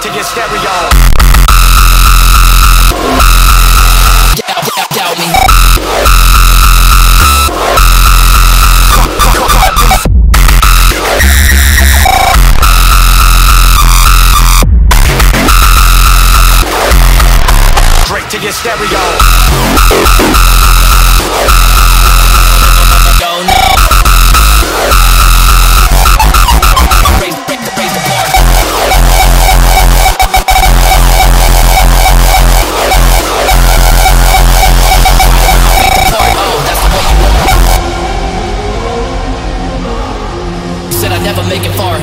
to your stereo. To your stereo. Never make it far.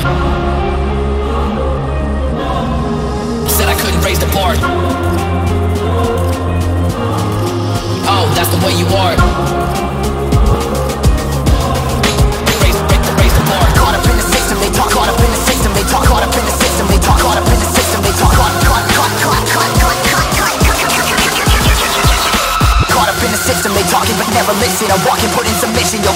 Said I couldn't raise the bar. Oh, that's the way you are. Raise, raise, raise the bar. Caught up in the system, they talk Caught up in the system, they talk Caught up in the system, they talk Caught up in the system, they talk Caught, caught, caught, caught, caught, caught, caught, caught, Caught but never listen I'm walking, put in submission, you're